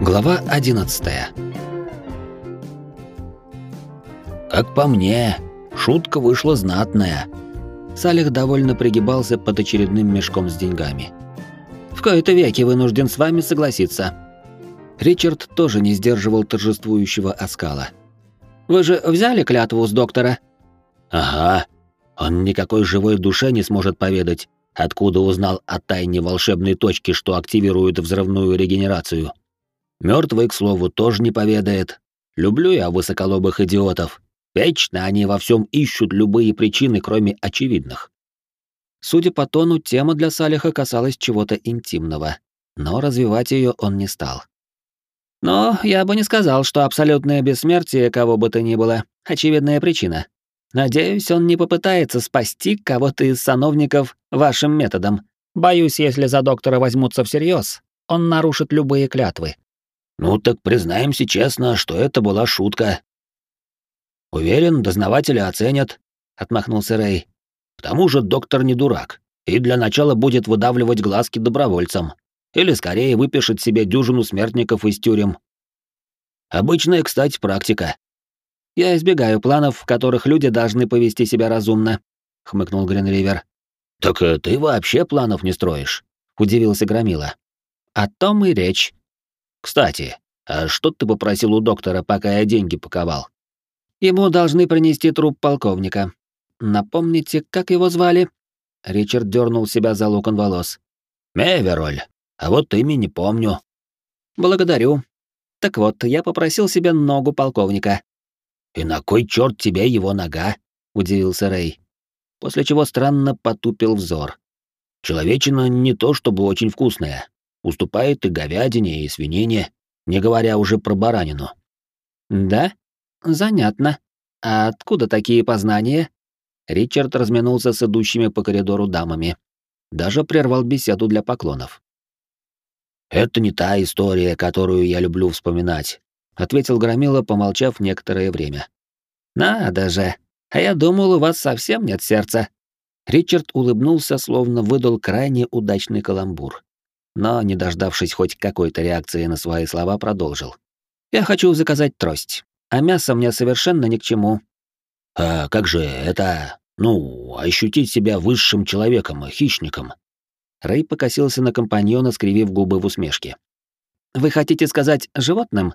Глава 11 Как по мне, шутка вышла знатная. Салих довольно пригибался под очередным мешком с деньгами. В кои-то веки вынужден с вами согласиться. Ричард тоже не сдерживал торжествующего оскала. Вы же взяли клятву с доктора? Ага. Он никакой живой душе не сможет поведать, откуда узнал о тайне волшебной точки, что активирует взрывную регенерацию. Мертвый, к слову, тоже не поведает. Люблю я высоколобых идиотов. Вечно они во всем ищут любые причины, кроме очевидных. Судя по тону, тема для Салиха касалась чего-то интимного, но развивать ее он не стал. Но я бы не сказал, что абсолютное бессмертие кого бы то ни было — очевидная причина. Надеюсь, он не попытается спасти кого-то из сановников вашим методом. Боюсь, если за доктора возьмутся всерьез, он нарушит любые клятвы. Ну так признаемся честно, что это была шутка. Уверен, дознаватели оценят, отмахнулся Рэй. К тому же доктор не дурак, и для начала будет выдавливать глазки добровольцам. Или скорее выпишет себе дюжину смертников из тюрем. Обычная, кстати, практика. Я избегаю планов, в которых люди должны повести себя разумно, хмыкнул Гринривер. Так э, ты вообще планов не строишь, удивился Громила. О том и речь. Кстати, а что ты попросил у доктора, пока я деньги паковал? Ему должны принести труп полковника. Напомните, как его звали? Ричард дернул себя за локон волос. Мевероль. А вот имя не помню. Благодарю. Так вот, я попросил себе ногу полковника. И на кой черт тебе его нога? удивился Рэй. После чего странно потупил взор. Человечина не то чтобы очень вкусная, уступает и говядине, и свинине, не говоря уже про баранину. Да? Занятно. А откуда такие познания? Ричард разминулся с идущими по коридору дамами. Даже прервал беседу для поклонов. «Это не та история, которую я люблю вспоминать», — ответил Громила, помолчав некоторое время. «Надо же! А я думал, у вас совсем нет сердца». Ричард улыбнулся, словно выдал крайне удачный каламбур но, не дождавшись хоть какой-то реакции на свои слова, продолжил. «Я хочу заказать трость, а мясо мне совершенно ни к чему». «А как же это, ну, ощутить себя высшим человеком, хищником?» Рэй покосился на компаньона, скривив губы в усмешке. «Вы хотите сказать животным?»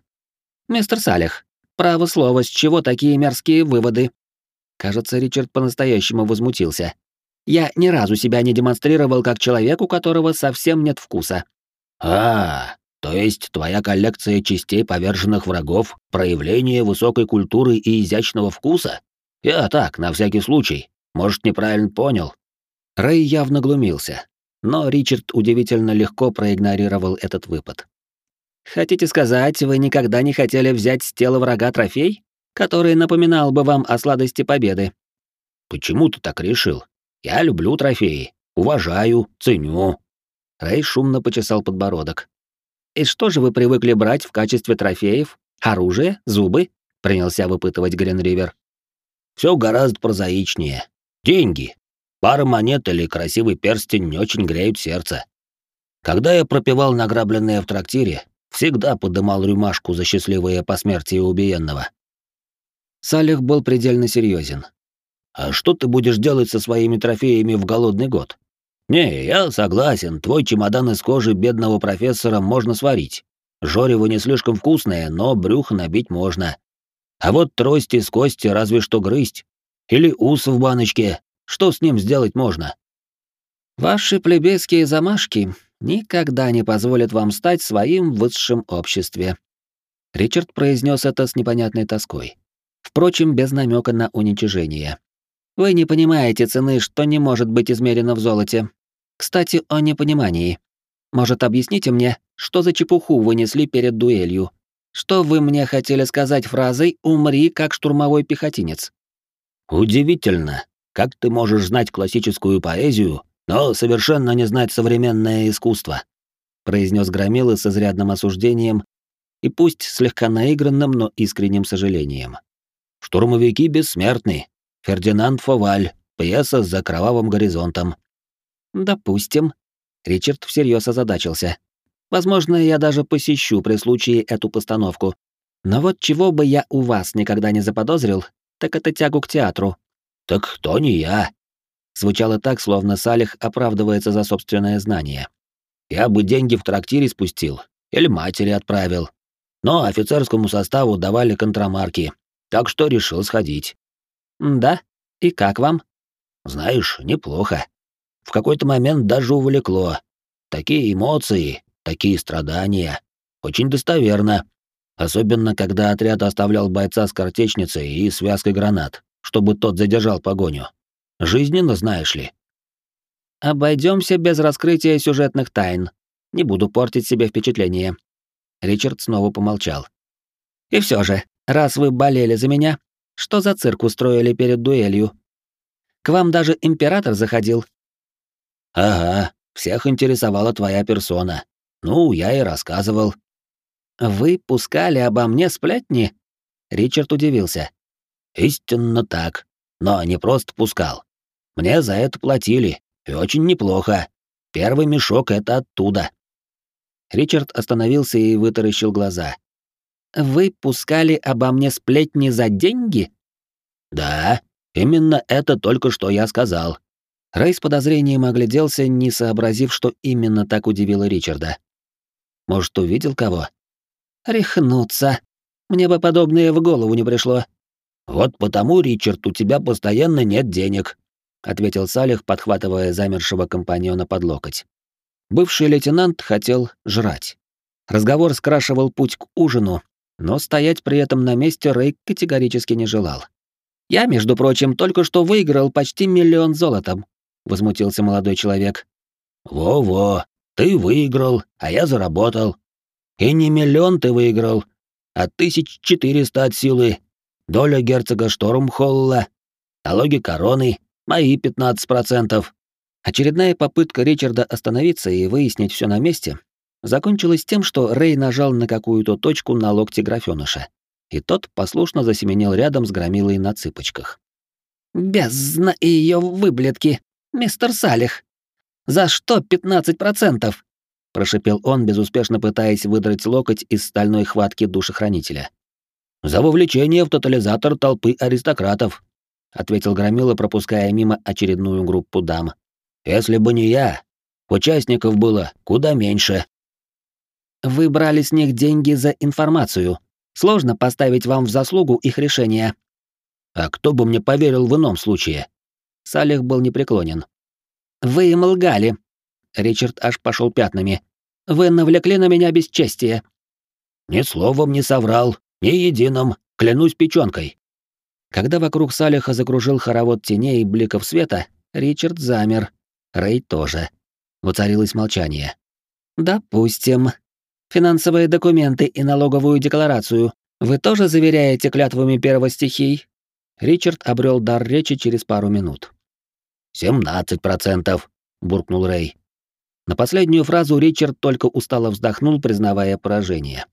«Мистер Салих, право слово, с чего такие мерзкие выводы?» Кажется, Ричард по-настоящему возмутился. Я ни разу себя не демонстрировал как человек, у которого совсем нет вкуса. А, то есть твоя коллекция частей поверженных врагов — проявление высокой культуры и изящного вкуса? Я так, на всякий случай. Может, неправильно понял. Рэй явно глумился, но Ричард удивительно легко проигнорировал этот выпад. «Хотите сказать, вы никогда не хотели взять с тела врага трофей, который напоминал бы вам о сладости победы?» «Почему ты так решил?» Я люблю трофеи, уважаю, ценю. Рэй шумно почесал подбородок. И что же вы привыкли брать в качестве трофеев? Оружие? Зубы? Принялся выпытывать Гринривер. Все гораздо прозаичнее. Деньги. Пара монет или красивый перстень не очень греют сердце. Когда я пропивал награбленное в трактире, всегда подымал рюмашку за счастливое посмертие убиенного. Салих был предельно серьезен. А что ты будешь делать со своими трофеями в голодный год? Не, я согласен, твой чемодан из кожи бедного профессора можно сварить. Жорево не слишком вкусное, но брюхо набить можно. А вот трость из кости разве что грызть. Или ус в баночке. Что с ним сделать можно? Ваши плебейские замашки никогда не позволят вам стать своим в высшем обществе. Ричард произнес это с непонятной тоской. Впрочем, без намека на уничижение. Вы не понимаете цены, что не может быть измерено в золоте. Кстати, о непонимании. Может, объясните мне, что за чепуху вы несли перед дуэлью? Что вы мне хотели сказать фразой «умри, как штурмовой пехотинец»?» «Удивительно, как ты можешь знать классическую поэзию, но совершенно не знать современное искусство», произнес Громила с изрядным осуждением и пусть слегка наигранным, но искренним сожалением. «Штурмовики бессмертны, Фердинанд Фоваль, пьеса с закровавым горизонтом. Допустим. Ричард всерьез озадачился. Возможно, я даже посещу при случае эту постановку. Но вот чего бы я у вас никогда не заподозрил, так это тягу к театру. Так кто не я? Звучало так, словно Салих оправдывается за собственное знание. Я бы деньги в трактире спустил или матери отправил. Но офицерскому составу давали контрамарки, так что решил сходить. Да? И как вам? Знаешь, неплохо. В какой-то момент даже увлекло. Такие эмоции, такие страдания. Очень достоверно. Особенно, когда отряд оставлял бойца с картечницей и связкой гранат, чтобы тот задержал погоню. Жизненно, знаешь ли. Обойдемся без раскрытия сюжетных тайн. Не буду портить себе впечатление. Ричард снова помолчал. И все же, раз вы болели за меня, что за цирк устроили перед дуэлью? К вам даже император заходил. Ага, всех интересовала твоя персона. Ну, я и рассказывал. Вы пускали обо мне сплетни? Ричард удивился. Истинно так. Но не просто пускал. Мне за это платили, и очень неплохо. Первый мешок — это оттуда. Ричард остановился и вытаращил глаза. «Вы пускали обо мне сплетни за деньги?» «Да, именно это только что я сказал». Рэй с подозрением огляделся, не сообразив, что именно так удивило Ричарда. «Может, увидел кого?» «Рехнуться. Мне бы подобное в голову не пришло». «Вот потому, Ричард, у тебя постоянно нет денег», — ответил Салих, подхватывая замершего компаньона под локоть. Бывший лейтенант хотел жрать. Разговор скрашивал путь к ужину, но стоять при этом на месте Рэй категорически не желал. «Я, между прочим, только что выиграл почти миллион золотом», — возмутился молодой человек. «Во-во, ты выиграл, а я заработал. И не миллион ты выиграл, а тысяч четыреста от силы. Доля герцога Штормхолла, налоги короны, мои пятнадцать процентов. Очередная попытка Ричарда остановиться и выяснить все на месте закончилась тем, что Рэй нажал на какую-то точку на локте графёныша, и тот послушно засеменил рядом с громилой на цыпочках. «Бездна и её выблетки, мистер Салих! За что пятнадцать процентов?» — прошипел он, безуспешно пытаясь выдрать локоть из стальной хватки душехранителя. «За вовлечение в тотализатор толпы аристократов», — ответил Громила, пропуская мимо очередную группу дам. Если бы не я, участников было куда меньше. Вы брали с них деньги за информацию. Сложно поставить вам в заслугу их решения. А кто бы мне поверил в ином случае? Салих был непреклонен. Вы им лгали. Ричард аж пошел пятнами. Вы навлекли на меня бесчестие. Ни словом не соврал, ни единым, клянусь печёнкой. Когда вокруг Салиха закружил хоровод теней и бликов света, Ричард замер, Рэй тоже. Воцарилось молчание. «Допустим. Финансовые документы и налоговую декларацию вы тоже заверяете клятвами первостихий?» Ричард обрел дар речи через пару минут. «Семнадцать процентов», — буркнул Рэй. На последнюю фразу Ричард только устало вздохнул, признавая поражение.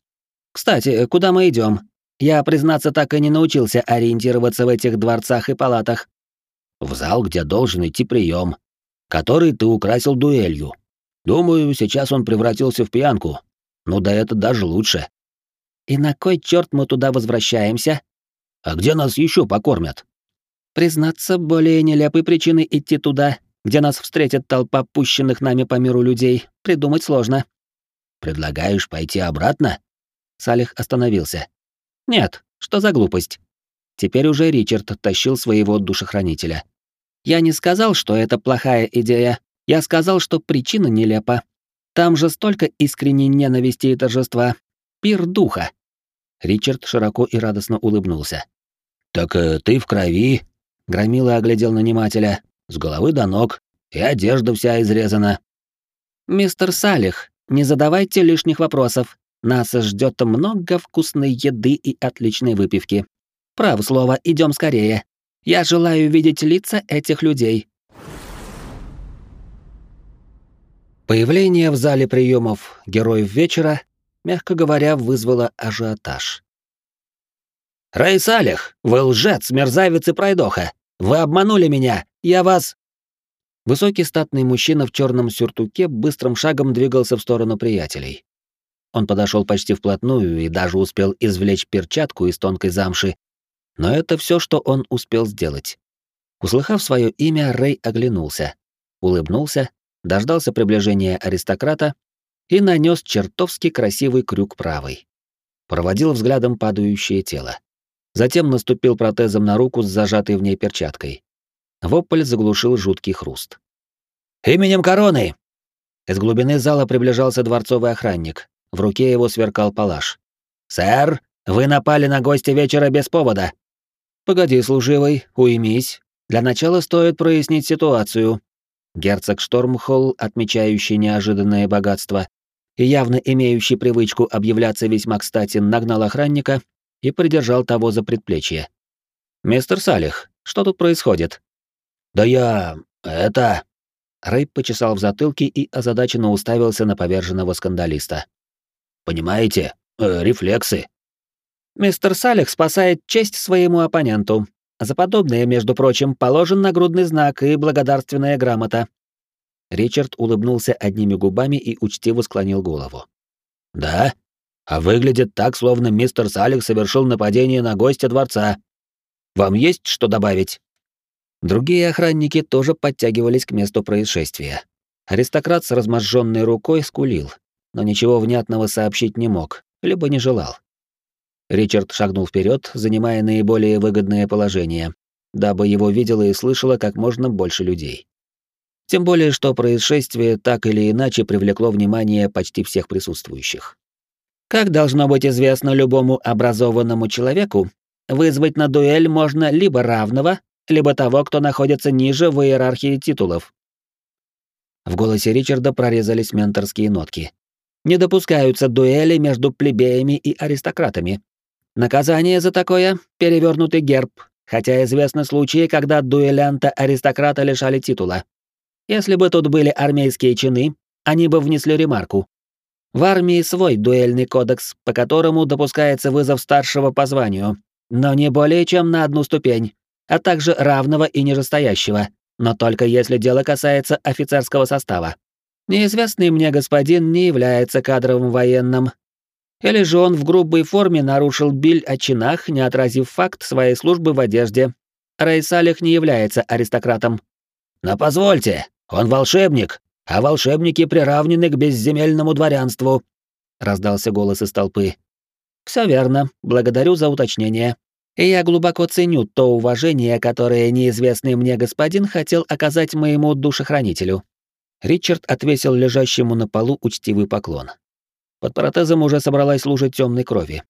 «Кстати, куда мы идем? Я, признаться, так и не научился ориентироваться в этих дворцах и палатах». «В зал, где должен идти прием, который ты украсил дуэлью. Думаю, сейчас он превратился в пьянку. Ну да это даже лучше. И на кой черт мы туда возвращаемся? А где нас еще покормят? Признаться, более нелепой причины идти туда, где нас встретит толпа пущенных нами по миру людей, придумать сложно. Предлагаешь пойти обратно? Салих остановился. Нет, что за глупость? Теперь уже Ричард тащил своего душехранителя. Я не сказал, что это плохая идея. Я сказал, что причина нелепа. Там же столько искренней ненависти и торжества. Пир духа. Ричард широко и радостно улыбнулся. «Так э, ты в крови?» Громила оглядел нанимателя. «С головы до ног. И одежда вся изрезана». «Мистер Салих, не задавайте лишних вопросов. Нас ждет много вкусной еды и отличной выпивки. Право слово, идем скорее. Я желаю видеть лица этих людей. Появление в зале приемов героев вечера, мягко говоря, вызвало ажиотаж. «Рэй Салих, вы лжец, мерзавец и пройдоха! Вы обманули меня! Я вас...» Высокий статный мужчина в черном сюртуке быстрым шагом двигался в сторону приятелей, Он подошел почти вплотную и даже успел извлечь перчатку из тонкой замши. Но это все, что он успел сделать. Услыхав свое имя, Рэй оглянулся, улыбнулся, дождался приближения аристократа и нанес чертовски красивый крюк правой. Проводил взглядом падающее тело. Затем наступил протезом на руку с зажатой в ней перчаткой. Вопль заглушил жуткий хруст. «Именем короны!» Из глубины зала приближался дворцовый охранник. В руке его сверкал палаш. «Сэр, вы напали на гостя вечера без повода!» «Погоди, служивый, уймись. Для начала стоит прояснить ситуацию». Герцог Штормхолл, отмечающий неожиданное богатство и явно имеющий привычку объявляться весьма кстати, нагнал охранника и придержал того за предплечье. «Мистер Салих, что тут происходит?» «Да я... это...» Рэй почесал в затылке и озадаченно уставился на поверженного скандалиста. «Понимаете, э, рефлексы». «Мистер Салих спасает честь своему оппоненту. За подобное, между прочим, положен нагрудный знак и благодарственная грамота». Ричард улыбнулся одними губами и учтиво склонил голову. «Да? А выглядит так, словно мистер Салих совершил нападение на гостя дворца. Вам есть что добавить?» Другие охранники тоже подтягивались к месту происшествия. Аристократ с разможженной рукой скулил, но ничего внятного сообщить не мог, либо не желал. Ричард шагнул вперед, занимая наиболее выгодное положение, дабы его видело и слышало как можно больше людей. Тем более, что происшествие так или иначе привлекло внимание почти всех присутствующих. Как должно быть известно любому образованному человеку, вызвать на дуэль можно либо равного, либо того, кто находится ниже в иерархии титулов. В голосе Ричарда прорезались менторские нотки. Не допускаются дуэли между плебеями и аристократами. Наказание за такое — перевернутый герб, хотя известны случаи, когда дуэлянта-аристократа лишали титула. Если бы тут были армейские чины, они бы внесли ремарку. В армии свой дуэльный кодекс, по которому допускается вызов старшего по званию, но не более чем на одну ступень а также равного и нижестоящего, но только если дело касается офицерского состава. Неизвестный мне господин не является кадровым военным. Или же он в грубой форме нарушил биль о чинах, не отразив факт своей службы в одежде. Рейсалих не является аристократом. Но позвольте, он волшебник, а волшебники приравнены к безземельному дворянству, раздался голос из толпы. Все верно, благодарю за уточнение и я глубоко ценю то уважение, которое неизвестный мне господин хотел оказать моему душехранителю». Ричард отвесил лежащему на полу учтивый поклон. Под протезом уже собралась лужа темной крови.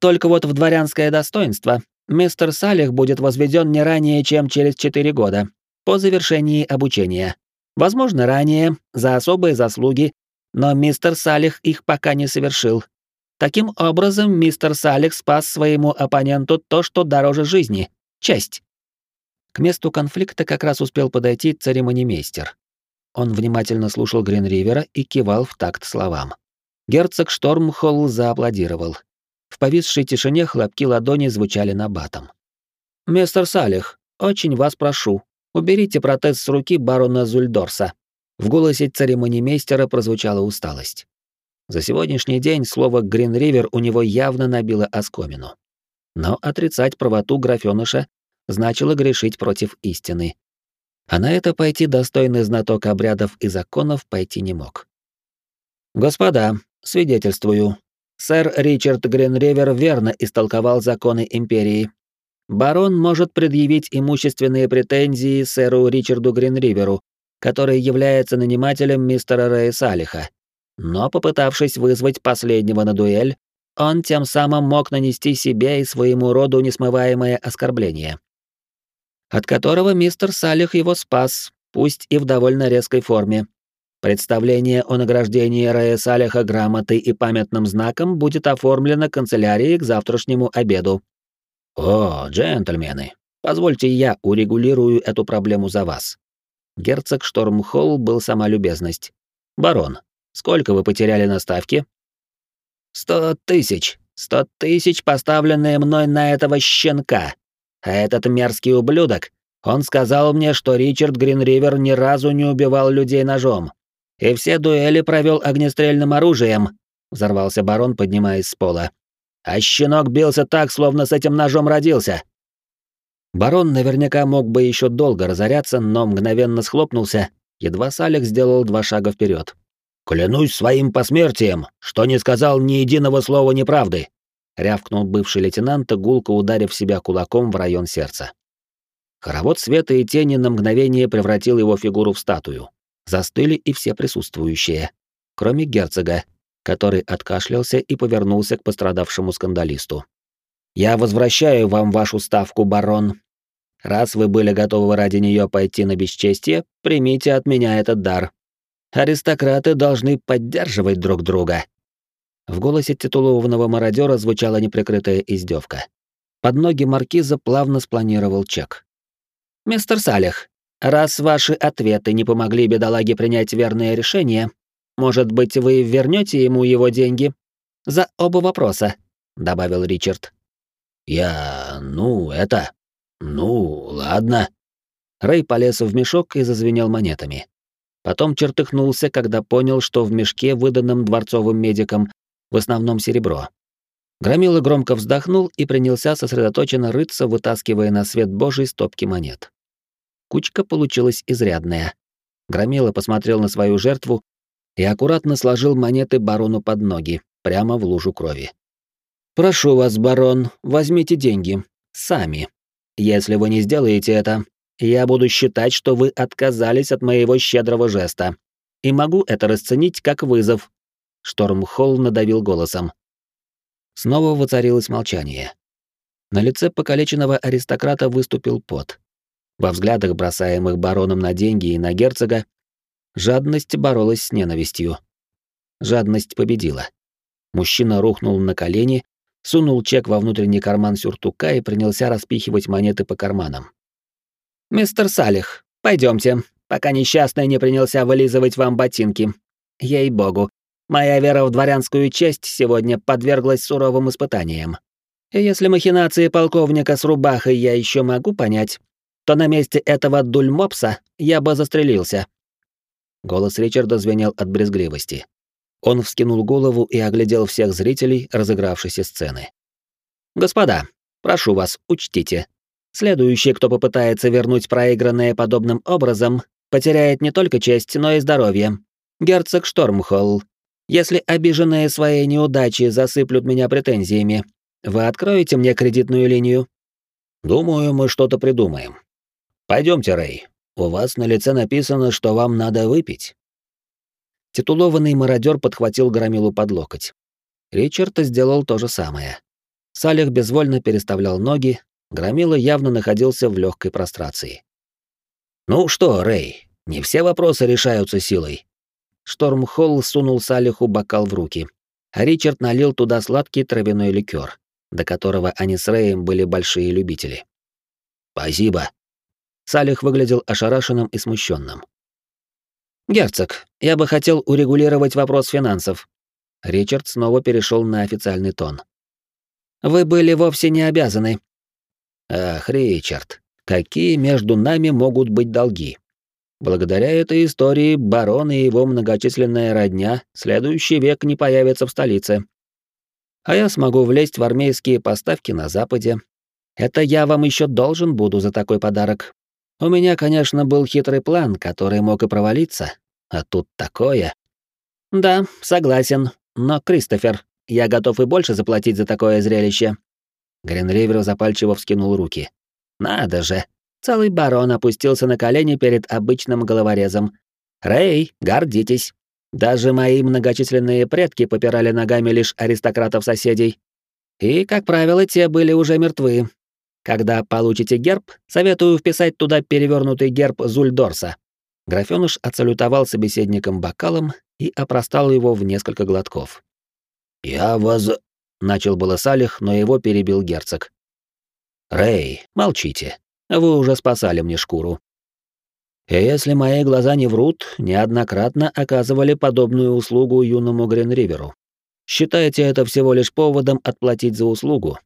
«Только вот в дворянское достоинство мистер Салих будет возведен не ранее, чем через четыре года, по завершении обучения. Возможно, ранее, за особые заслуги, но мистер Салих их пока не совершил, Таким образом, мистер Салих спас своему оппоненту то, что дороже жизни — честь. К месту конфликта как раз успел подойти церемонимейстер. Он внимательно слушал Гринривера и кивал в такт словам. Герцог Штормхолл зааплодировал. В повисшей тишине хлопки ладони звучали на батом. «Мистер Салих, очень вас прошу, уберите протез с руки барона Зульдорса». В голосе церемонимейстера прозвучала усталость. За сегодняшний день слово «Гринривер» у него явно набило оскомину. Но отрицать правоту графёныша значило грешить против истины. А на это пойти достойный знаток обрядов и законов пойти не мог. «Господа, свидетельствую, сэр Ричард Гринривер верно истолковал законы Империи. Барон может предъявить имущественные претензии сэру Ричарду Гринриверу, который является нанимателем мистера Рэя Салиха, но попытавшись вызвать последнего на дуэль, он тем самым мог нанести себе и своему роду несмываемое оскорбление, от которого мистер Салих его спас, пусть и в довольно резкой форме. Представление о награждении Рэя Салиха грамотой и памятным знаком будет оформлено канцелярией к завтрашнему обеду. О, джентльмены, позвольте я урегулирую эту проблему за вас. Герцог Штормхолл был сама любезность. Барон, Сколько вы потеряли на ставке? Сто тысяч. Сто тысяч, поставленные мной на этого щенка. А этот мерзкий ублюдок, он сказал мне, что Ричард Гринривер ни разу не убивал людей ножом. И все дуэли провел огнестрельным оружием. взорвался барон, поднимаясь с пола. «А щенок бился так, словно с этим ножом родился!» Барон наверняка мог бы еще долго разоряться, но мгновенно схлопнулся, едва Салик сделал два шага вперед. «Клянусь своим посмертием, что не сказал ни единого слова неправды!» — рявкнул бывший лейтенант, гулко ударив себя кулаком в район сердца. Хоровод света и тени на мгновение превратил его фигуру в статую. Застыли и все присутствующие, кроме герцога, который откашлялся и повернулся к пострадавшему скандалисту. «Я возвращаю вам вашу ставку, барон. Раз вы были готовы ради нее пойти на бесчестие, примите от меня этот дар. Аристократы должны поддерживать друг друга». В голосе титулованного мародера звучала неприкрытая издевка. Под ноги маркиза плавно спланировал чек. «Мистер Салих, раз ваши ответы не помогли бедолаге принять верное решение, может быть, вы вернете ему его деньги? За оба вопроса», — добавил Ричард. «Я... ну, это... ну, ладно». Рэй полез в мешок и зазвенел монетами. Потом чертыхнулся, когда понял, что в мешке, выданном дворцовым медикам, в основном серебро. Громила громко вздохнул и принялся сосредоточенно рыться, вытаскивая на свет божий стопки монет. Кучка получилась изрядная. Громила посмотрел на свою жертву и аккуратно сложил монеты барону под ноги, прямо в лужу крови. «Прошу вас, барон, возьмите деньги. Сами. Если вы не сделаете это, я буду считать, что вы отказались от моего щедрого жеста. И могу это расценить как вызов». Штормхолл надавил голосом. Снова воцарилось молчание. На лице покалеченного аристократа выступил пот. Во взглядах, бросаемых бароном на деньги и на герцога, жадность боролась с ненавистью. Жадность победила. Мужчина рухнул на колени, сунул чек во внутренний карман сюртука и принялся распихивать монеты по карманам. «Мистер Салих, пойдемте, пока несчастный не принялся вылизывать вам ботинки. Ей-богу, Моя вера в дворянскую честь сегодня подверглась суровым испытаниям. И если махинации полковника с рубахой я еще могу понять, то на месте этого дульмопса я бы застрелился. Голос Ричарда звенел от брезгливости. Он вскинул голову и оглядел всех зрителей разыгравшейся сцены. «Господа, прошу вас, учтите. Следующий, кто попытается вернуть проигранное подобным образом, потеряет не только честь, но и здоровье. Герцог Штормхолл, если обиженные своей неудачей засыплют меня претензиями, вы откроете мне кредитную линию? Думаю, мы что-то придумаем. Пойдемте, Рэй. У вас на лице написано, что вам надо выпить. Титулованный мародер подхватил громилу под локоть. Ричард сделал то же самое. Салих безвольно переставлял ноги, громила явно находился в легкой прострации. Ну что, Рэй, не все вопросы решаются силой. Штормхолл сунул Салиху бокал в руки, а Ричард налил туда сладкий травяной ликер, до которого они с Рэем были большие любители. «Спасибо». Салих выглядел ошарашенным и смущенным. «Герцог, я бы хотел урегулировать вопрос финансов». Ричард снова перешел на официальный тон. «Вы были вовсе не обязаны». «Ах, Ричард, какие между нами могут быть долги?» Благодаря этой истории барон и его многочисленная родня следующий век не появятся в столице. А я смогу влезть в армейские поставки на Западе. Это я вам еще должен буду за такой подарок. У меня, конечно, был хитрый план, который мог и провалиться, а тут такое. Да, согласен, но, Кристофер, я готов и больше заплатить за такое зрелище. Гринривер запальчиво вскинул руки. Надо же, Целый барон опустился на колени перед обычным головорезом. «Рэй, гордитесь! Даже мои многочисленные предки попирали ногами лишь аристократов-соседей. И, как правило, те были уже мертвы. Когда получите герб, советую вписать туда перевернутый герб Зульдорса». Графёныш отсалютовал собеседником бокалом и опростал его в несколько глотков. «Я воз...» — начал было Салих, но его перебил герцог. «Рэй, молчите. Вы уже спасали мне шкуру. И если мои глаза не врут, неоднократно оказывали подобную услугу юному Гринриверу. Считайте это всего лишь поводом отплатить за услугу.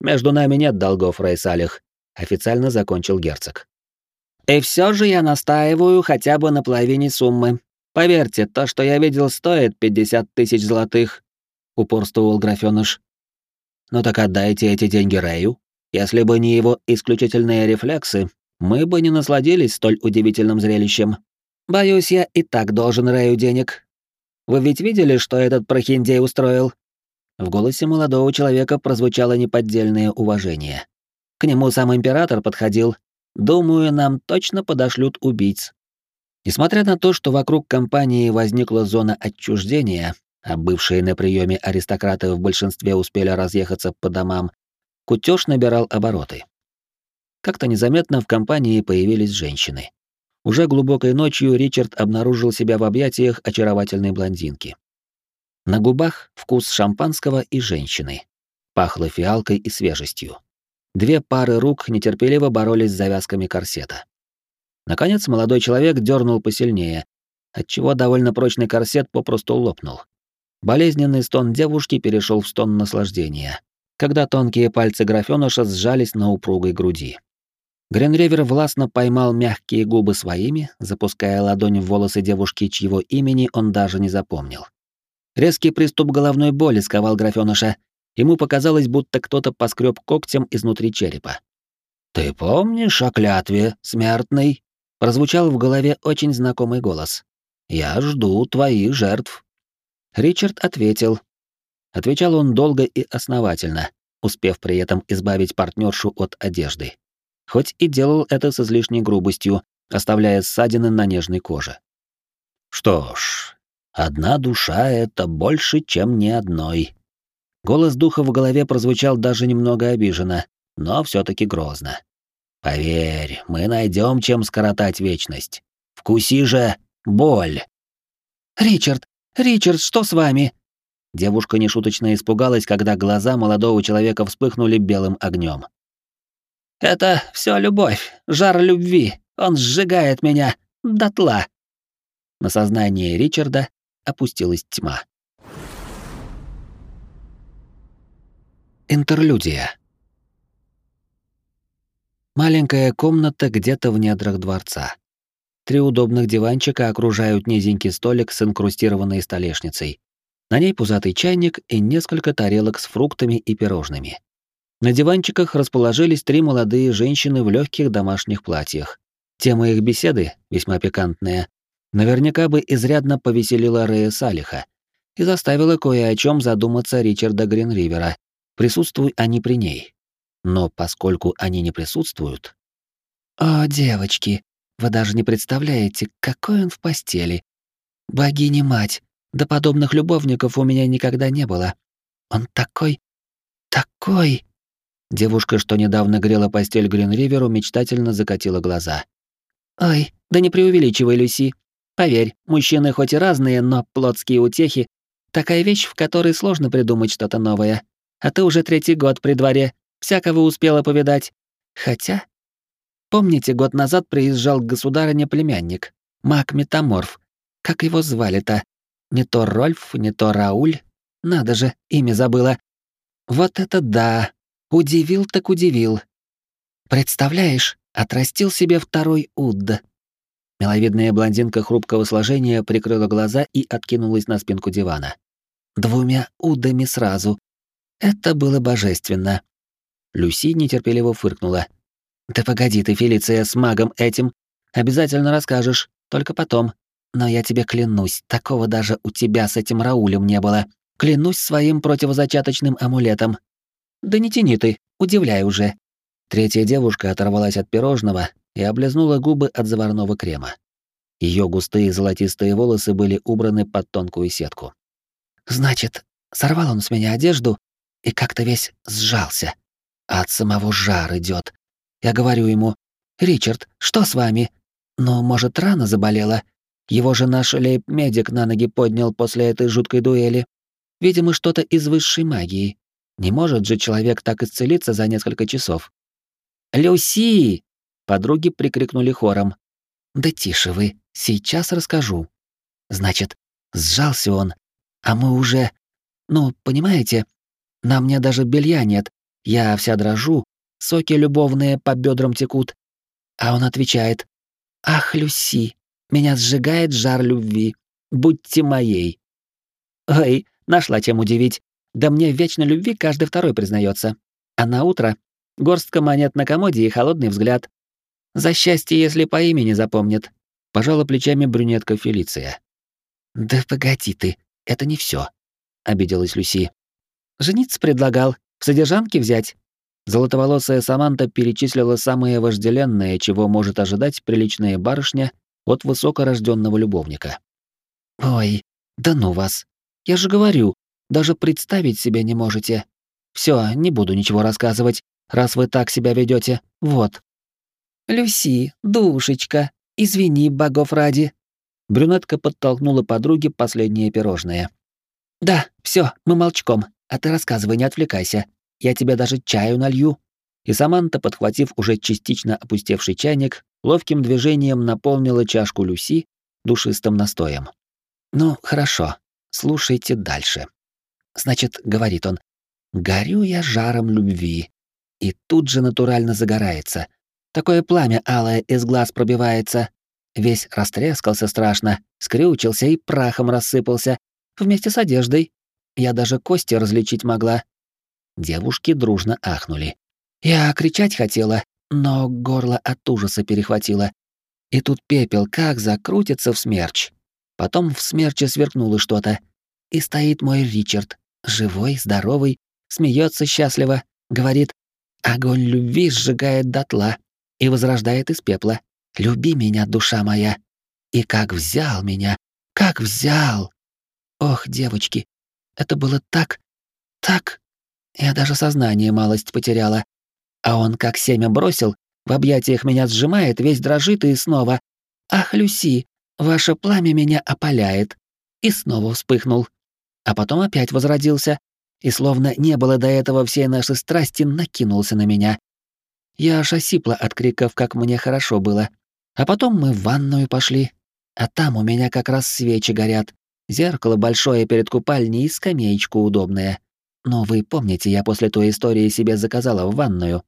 Между нами нет долгов, Рейсалих, официально закончил герцог. И все же я настаиваю хотя бы на половине суммы. Поверьте, то, что я видел, стоит 50 тысяч золотых. — упорствовал графёныш. «Ну так отдайте эти деньги Рэю. Если бы не его исключительные рефлексы, мы бы не насладились столь удивительным зрелищем. Боюсь, я и так должен Рэю денег. Вы ведь видели, что этот прохиндей устроил?» В голосе молодого человека прозвучало неподдельное уважение. К нему сам император подходил. Думаю, нам точно подошлют убийц. Несмотря на то, что вокруг компании возникла зона отчуждения, а бывшие на приеме аристократы в большинстве успели разъехаться по домам, кутеж набирал обороты. Как-то незаметно в компании появились женщины. Уже глубокой ночью Ричард обнаружил себя в объятиях очаровательной блондинки. На губах вкус шампанского и женщины. Пахло фиалкой и свежестью. Две пары рук нетерпеливо боролись с завязками корсета. Наконец молодой человек дернул посильнее, отчего довольно прочный корсет попросту лопнул. Болезненный стон девушки перешел в стон наслаждения, когда тонкие пальцы графёныша сжались на упругой груди. Гренревер властно поймал мягкие губы своими, запуская ладонь в волосы девушки, чьего имени он даже не запомнил. Резкий приступ головной боли сковал графёныша. Ему показалось, будто кто-то поскреб когтем изнутри черепа. «Ты помнишь о клятве, смертный?» Прозвучал в голове очень знакомый голос. «Я жду твоих жертв». Ричард ответил. Отвечал он долго и основательно, успев при этом избавить партнершу от одежды. Хоть и делал это с излишней грубостью, оставляя ссадины на нежной коже. «Что ж, Одна душа — это больше, чем ни одной. Голос духа в голове прозвучал даже немного обиженно, но все таки грозно. Поверь, мы найдем, чем скоротать вечность. Вкуси же боль. Ричард, Ричард, что с вами? Девушка нешуточно испугалась, когда глаза молодого человека вспыхнули белым огнем. Это все любовь, жар любви. Он сжигает меня дотла. На сознание Ричарда опустилась тьма. Интерлюдия. Маленькая комната где-то в недрах дворца. Три удобных диванчика окружают низенький столик с инкрустированной столешницей. На ней пузатый чайник и несколько тарелок с фруктами и пирожными. На диванчиках расположились три молодые женщины в легких домашних платьях. Тема их беседы, весьма пикантная, наверняка бы изрядно повеселила Рея Салиха и заставила кое о чем задуматься Ричарда Гринривера, присутствуй они при ней. Но поскольку они не присутствуют... «О, девочки, вы даже не представляете, какой он в постели. Богиня-мать, да подобных любовников у меня никогда не было. Он такой... такой...» Девушка, что недавно грела постель Гринриверу, мечтательно закатила глаза. «Ой, да не преувеличивай, Люси. Поверь, мужчины хоть и разные, но плотские утехи — такая вещь, в которой сложно придумать что-то новое. А ты уже третий год при дворе, всякого успела повидать. Хотя... Помните, год назад приезжал к государыне племянник, маг-метаморф. Как его звали-то? Не то Рольф, не то Рауль. Надо же, имя забыла. Вот это да! Удивил так удивил. Представляешь, отрастил себе второй Удд. Миловидная блондинка хрупкого сложения прикрыла глаза и откинулась на спинку дивана. Двумя удами сразу. Это было божественно. Люси нетерпеливо фыркнула. «Да погоди ты, Фелиция, с магом этим. Обязательно расскажешь, только потом. Но я тебе клянусь, такого даже у тебя с этим Раулем не было. Клянусь своим противозачаточным амулетом. Да не тяни ты, удивляй уже». Третья девушка оторвалась от пирожного и облизнула губы от заварного крема. Ее густые золотистые волосы были убраны под тонкую сетку. «Значит, сорвал он с меня одежду и как-то весь сжался. А от самого жар идет. Я говорю ему, «Ричард, что с вами? Ну, может, рана заболела?» Его же наш лейб-медик на ноги поднял после этой жуткой дуэли. Видимо, что-то из высшей магии. Не может же человек так исцелиться за несколько часов. «Люси!» Подруги прикрикнули хором. «Да тише вы, сейчас расскажу». Значит, сжался он, а мы уже... Ну, понимаете, на мне даже белья нет, я вся дрожу, соки любовные по бедрам текут. А он отвечает, «Ах, Люси, меня сжигает жар любви, будьте моей». «Ой, нашла чем удивить. Да мне в вечной любви каждый второй признается. А на утро горстка монет на комоде и холодный взгляд. За счастье, если по имени запомнит. Пожала плечами брюнетка Фелиция. Да погоди ты, это не все, обиделась Люси. Жениться предлагал, в содержанке взять. Золотоволосая Саманта перечислила самые вожделенные, чего может ожидать приличная барышня от высокорожденного любовника. Ой, да ну вас. Я же говорю, даже представить себе не можете. Все, не буду ничего рассказывать, раз вы так себя ведете. Вот. Люси, душечка, извини, богов ради. Брюнетка подтолкнула подруге последнее пирожное. Да, все, мы молчком, а ты рассказывай, не отвлекайся. Я тебе даже чаю налью». И Саманта, подхватив уже частично опустевший чайник, ловким движением наполнила чашку Люси душистым настоем. «Ну, хорошо, слушайте дальше». Значит, говорит он, «Горю я жаром любви». И тут же натурально загорается. Такое пламя алое из глаз пробивается. Весь растрескался страшно, скрючился и прахом рассыпался, вместе с одеждой. Я даже кости различить могла. Девушки дружно ахнули. Я кричать хотела, но горло от ужаса перехватило. И тут пепел как закрутится в смерч. Потом в смерче сверкнуло что-то. И стоит мой Ричард, живой, здоровый, смеется счастливо, говорит, огонь любви сжигает дотла и возрождает из пепла. Люби меня, душа моя. И как взял меня, как взял. Ох, девочки, это было так, так я даже сознание малость потеряла. А он как семя бросил, в объятиях меня сжимает, весь дрожит и снова. «Ах, Люси, ваше пламя меня опаляет!» И снова вспыхнул. А потом опять возродился, и словно не было до этого всей нашей страсти, накинулся на меня. Я аж осипла от криков, как мне хорошо было. А потом мы в ванную пошли. А там у меня как раз свечи горят. Зеркало большое перед купальней и скамеечка удобная. Но вы помните, я после той истории себе заказала в ванную.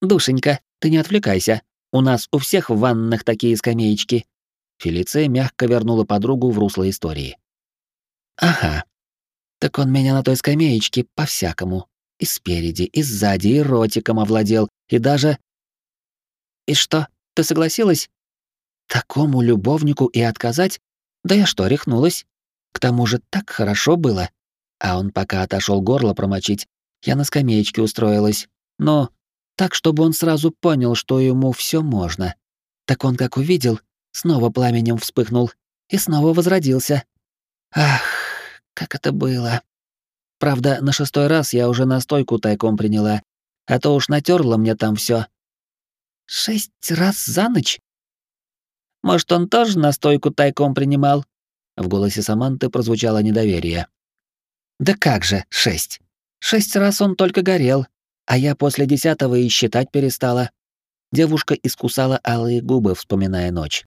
Душенька, ты не отвлекайся. У нас у всех в ваннах такие скамеечки. Фелиция мягко вернула подругу в русло истории. Ага. Так он меня на той скамеечке по-всякому. И спереди, и сзади, и ротиком овладел, и даже... И что, ты согласилась? Такому любовнику и отказать? Да я что, рехнулась? К тому же так хорошо было. А он пока отошел горло промочить, я на скамеечке устроилась. Но так, чтобы он сразу понял, что ему все можно. Так он как увидел, снова пламенем вспыхнул и снова возродился. Ах, как это было. Правда, на шестой раз я уже настойку тайком приняла, а то уж натерла мне там все. Шесть раз за ночь? Может, он тоже настойку тайком принимал? В голосе Саманты прозвучало недоверие. Да как же, шесть. Шесть раз он только горел, а я после десятого и считать перестала. Девушка искусала алые губы, вспоминая ночь.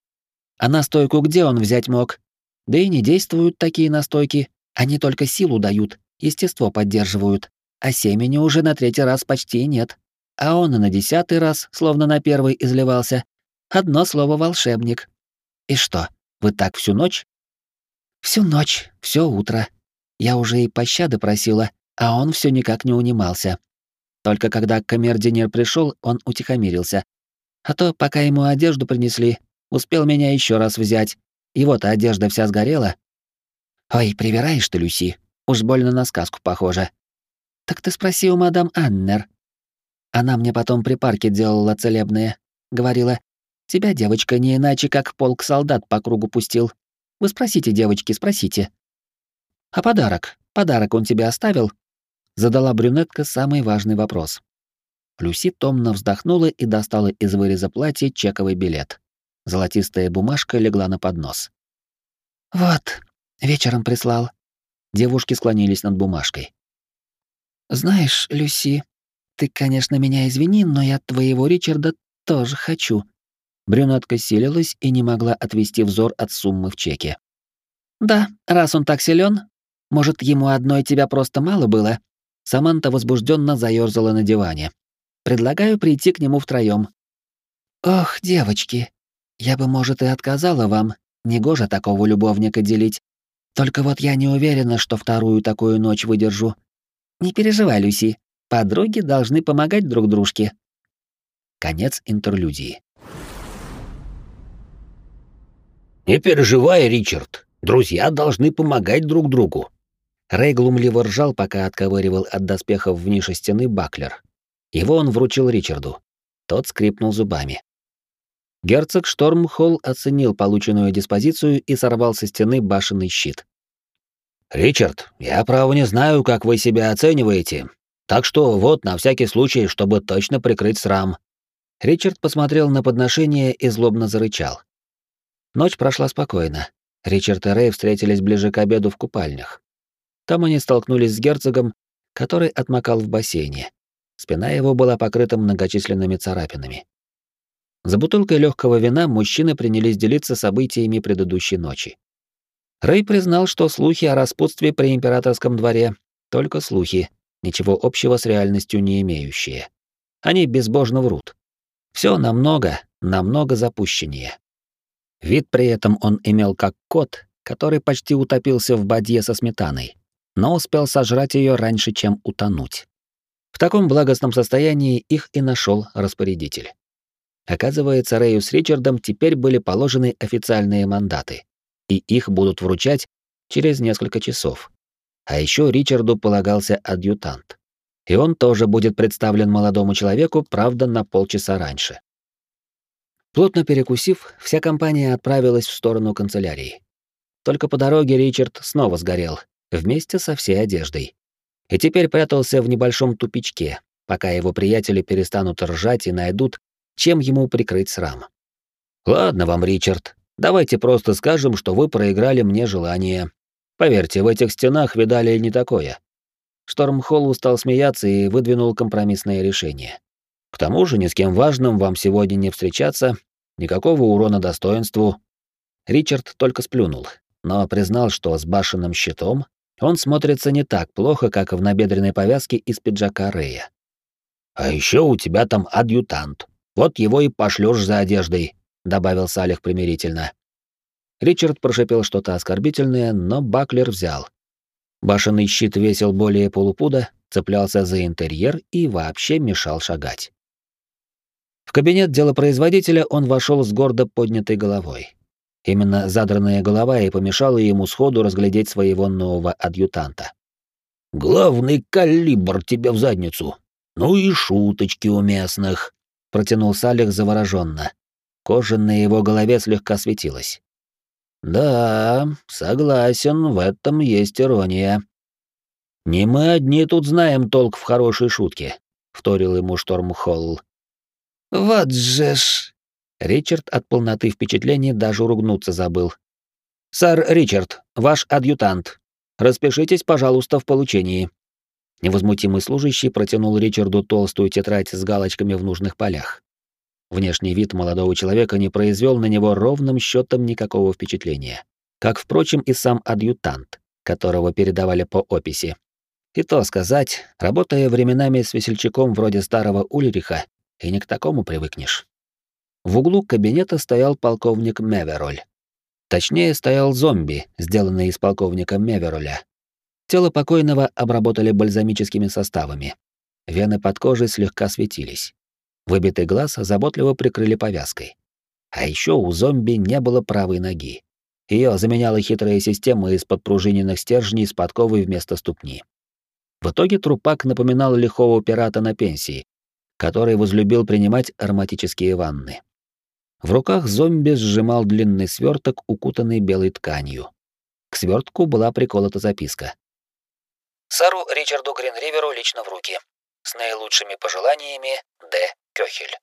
А настойку где он взять мог? Да и не действуют такие настойки, они только силу дают, естество поддерживают, а семени уже на третий раз почти нет. А он и на десятый раз, словно на первый, изливался. Одно слово «волшебник». И что, вы так всю ночь? Всю ночь, все утро, я уже и пощады просила, а он все никак не унимался. Только когда камердинер пришел, он утихомирился. А то, пока ему одежду принесли, успел меня еще раз взять. И вот одежда вся сгорела. Ой, привираешь ты, Люси. Уж больно на сказку похоже. Так ты спроси у мадам Аннер. Она мне потом при парке делала целебные. Говорила, тебя, девочка, не иначе, как полк солдат по кругу пустил. Вы спросите, девочки, спросите. А подарок? Подарок он тебе оставил? Задала брюнетка самый важный вопрос. Люси томно вздохнула и достала из выреза платья чековый билет. Золотистая бумажка легла на поднос. Вот, вечером прислал. Девушки склонились над бумажкой. Знаешь, Люси, ты, конечно, меня извини, но я твоего Ричарда тоже хочу. Брюнетка силилась и не могла отвести взор от суммы в чеке. Да, раз он так силен, может, ему одной тебя просто мало было? Саманта возбужденно заёрзала на диване. Предлагаю прийти к нему втроём. Ох, девочки, я бы, может, и отказала вам. Негоже такого любовника делить. Только вот я не уверена, что вторую такую ночь выдержу. Не переживай, Люси. Подруги должны помогать друг дружке. Конец интерлюдии. Не переживай, Ричард. Друзья должны помогать друг другу. Рэй глумливо ржал, пока отковыривал от доспехов в нише стены баклер. Его он вручил Ричарду. Тот скрипнул зубами. Герцог Штормхолл оценил полученную диспозицию и сорвал со стены башенный щит. «Ричард, я, право, не знаю, как вы себя оцениваете. Так что вот, на всякий случай, чтобы точно прикрыть срам». Ричард посмотрел на подношение и злобно зарычал. Ночь прошла спокойно. Ричард и Рэй встретились ближе к обеду в купальнях. Там они столкнулись с герцогом, который отмокал в бассейне. Спина его была покрыта многочисленными царапинами. За бутылкой легкого вина мужчины принялись делиться событиями предыдущей ночи. Рэй признал, что слухи о распутстве при императорском дворе — только слухи, ничего общего с реальностью не имеющие. Они безбожно врут. Все намного, намного запущеннее. Вид при этом он имел как кот, который почти утопился в бадье со сметаной, но успел сожрать ее раньше, чем утонуть. В таком благостном состоянии их и нашел распорядитель. Оказывается, Рэю с Ричардом теперь были положены официальные мандаты, и их будут вручать через несколько часов. А еще Ричарду полагался адъютант. И он тоже будет представлен молодому человеку, правда, на полчаса раньше. Плотно перекусив, вся компания отправилась в сторону канцелярии. Только по дороге Ричард снова сгорел, вместе со всей одеждой. И теперь прятался в небольшом тупичке, пока его приятели перестанут ржать и найдут, чем ему прикрыть срам. «Ладно вам, Ричард, давайте просто скажем, что вы проиграли мне желание. Поверьте, в этих стенах видали не такое». Штормхолл устал смеяться и выдвинул компромиссное решение. К тому же ни с кем важным вам сегодня не встречаться, никакого урона достоинству. Ричард только сплюнул, но признал, что с башенным щитом он смотрится не так плохо, как в набедренной повязке из пиджака Рея. «А еще у тебя там адъютант. Вот его и пошлешь за одеждой», — добавил Салих примирительно. Ричард прошипел что-то оскорбительное, но Баклер взял. Башенный щит весил более полупуда, цеплялся за интерьер и вообще мешал шагать. В кабинет делопроизводителя он вошел с гордо поднятой головой. Именно задранная голова и помешала ему сходу разглядеть своего нового адъютанта. «Главный калибр тебе в задницу! Ну и шуточки у местных!» — протянул Салих завороженно. Кожа на его голове слегка светилась. «Да, согласен, в этом есть ирония». «Не мы одни тут знаем толк в хорошей шутке», — вторил ему Штормхолл. «Вот же ж...» Ричард от полноты впечатлений даже ругнуться забыл. «Сэр Ричард, ваш адъютант. Распишитесь, пожалуйста, в получении». Невозмутимый служащий протянул Ричарду толстую тетрадь с галочками в нужных полях. Внешний вид молодого человека не произвел на него ровным счетом никакого впечатления. Как, впрочем, и сам адъютант, которого передавали по описи. И то сказать, работая временами с весельчаком вроде старого Ульриха, и не к такому привыкнешь. В углу кабинета стоял полковник Мевероль. Точнее, стоял зомби, сделанный из полковника Мевероля. Тело покойного обработали бальзамическими составами. Вены под кожей слегка светились. Выбитый глаз заботливо прикрыли повязкой. А еще у зомби не было правой ноги. Ее заменяла хитрая система из подпружиненных стержней с подковой вместо ступни. В итоге трупак напоминал лихого пирата на пенсии, который возлюбил принимать ароматические ванны. В руках зомби сжимал длинный сверток, укутанный белой тканью. К свертку была приколота записка. Сару Ричарду Гринриверу лично в руки. С наилучшими пожеланиями, Д. Кёхель.